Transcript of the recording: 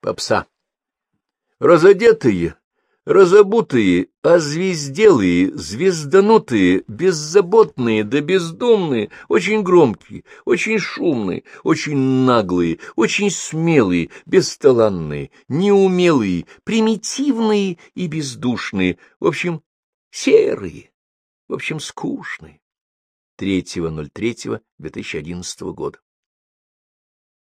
Попса. Разодетые, разобутые, озвезделые, звезданутые, беззаботные да бездумные, очень громкие, очень шумные, очень наглые, очень смелые, бесталанные, неумелые, примитивные и бездушные, в общем, серые, в общем, скучные. 3.03.2011 года.